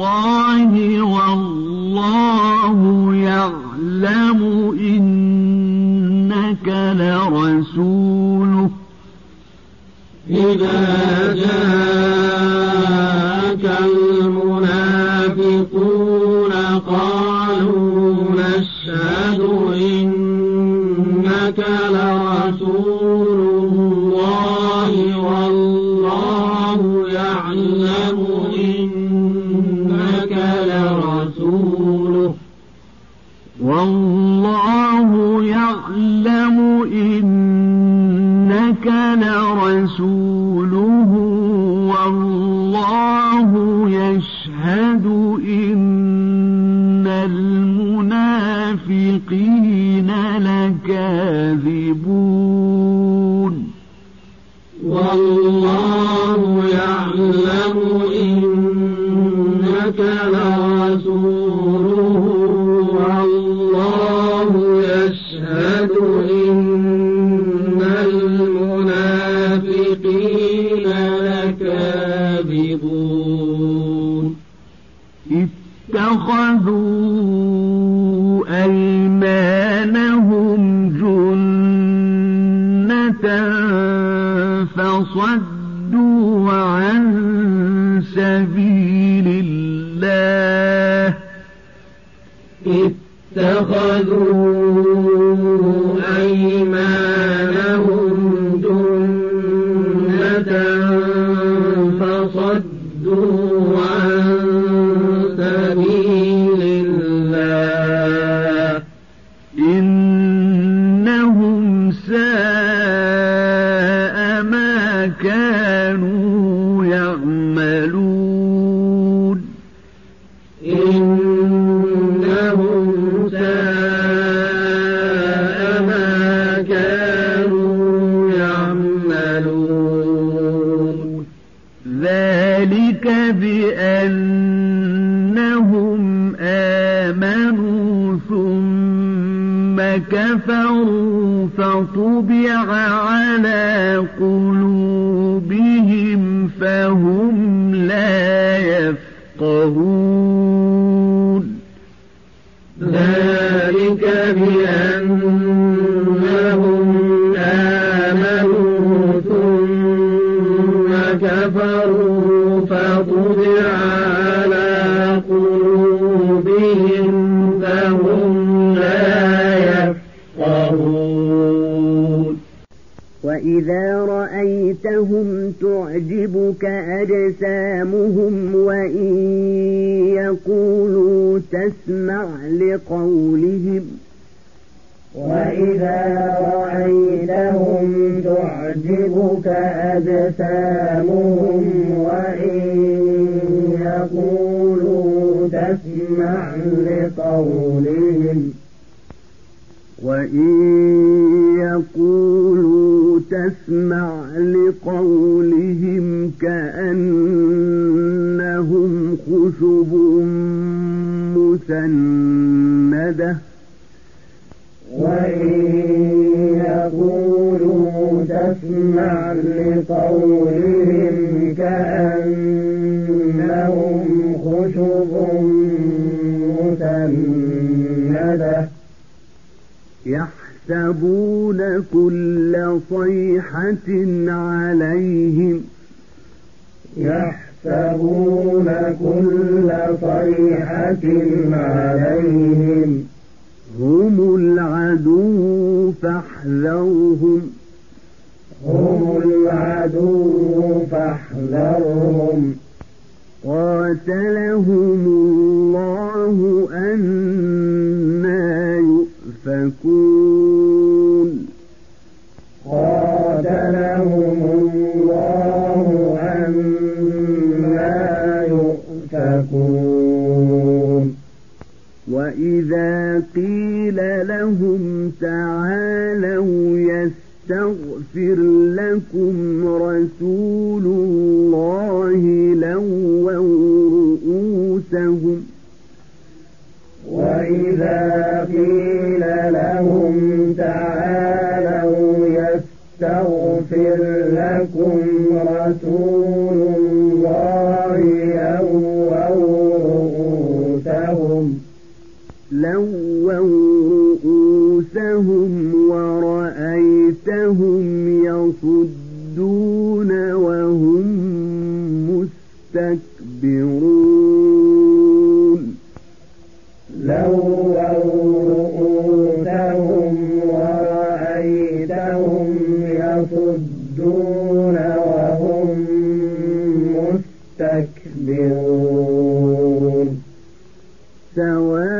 والله اتخذوا كفروا فطبع على قلوبهم فهم لا يفقهون. ذلك بأنهم وإذا رأيتهم تعجبك أجسامهم وإن يقولوا تسمع لقولهم وإن يقولوا تسمع لقولهم كأنهم خشب مسندة وإن يقولوا تسمع لقولهم كأنهم خشب مسندة يحسبون كل صيحة عليهم. يحسبون كل صيحة عليهم. هم فاحذرهم. هم العدو فاحذرهم. قاتلهم الله أنا يؤفكون. ورأيتهم يصدون وهم مستكبرون لووا رؤوسهم ورأيتهم يصدون وهم مستكبرون سواء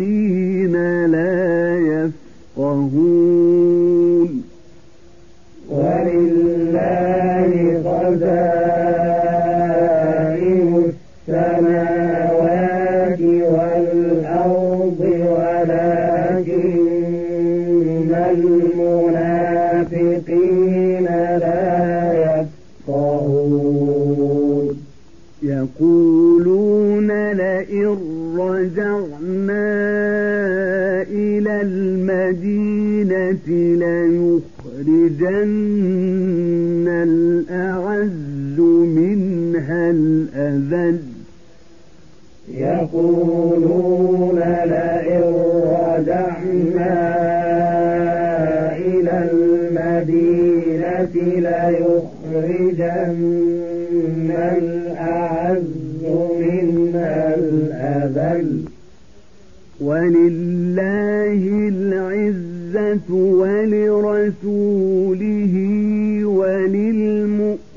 المنافقين المدينة ليخرجن الأعز منها الأذل. يقولون لئن رجعنا إلى المدينة ليخرجن الأعز منها الأذل. ولله العزة ولرسوله وللمؤمنين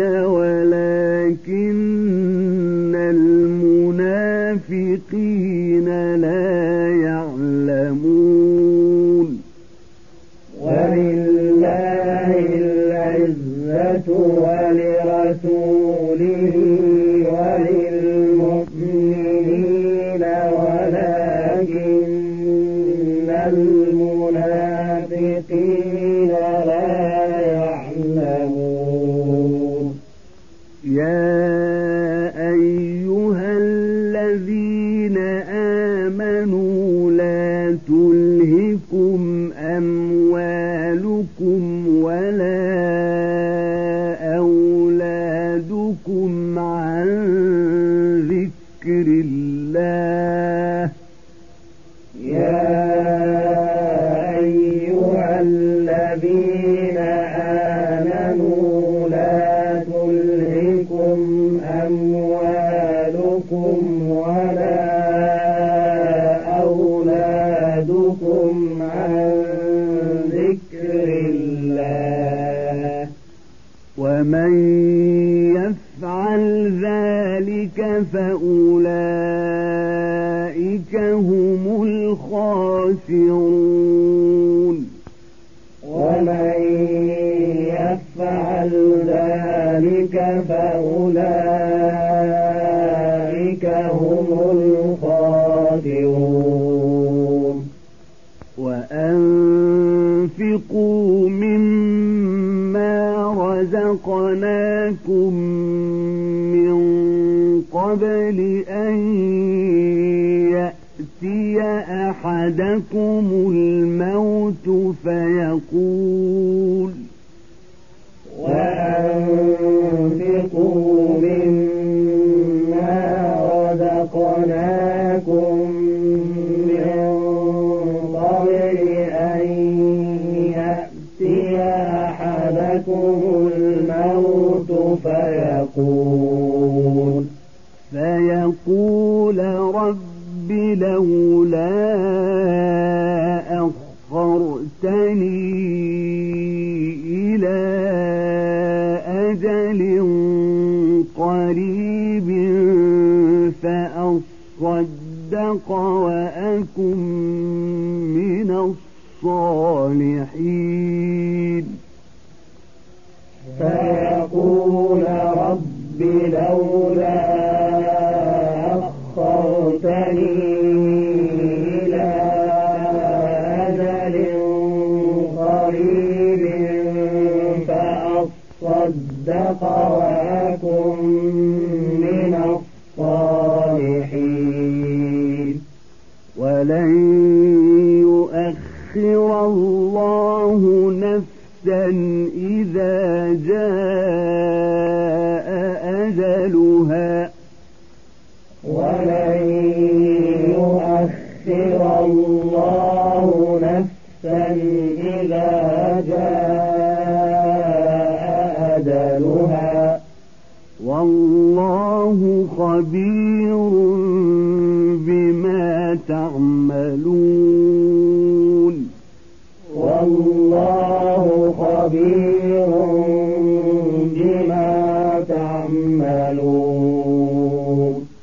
ولكن المنافقين لا يعلمون. ولله العزة آمنوا لا تلهكم أن يأتي أحدكم الموت فيقول وأنفقوا مما رزقناكم من قبل أن يأتي أحدكم الموت فيقول فيقول رب لولا أخرتني إلى أجل قريب فأصدق وأكن من الصالحين. من الصالحين. ولن يؤخر الله نفسا إذا جاء أجلها. ولن يؤخر الله نفسا إذا جاء أجلها. والله خبير بما تعملون. والله خبير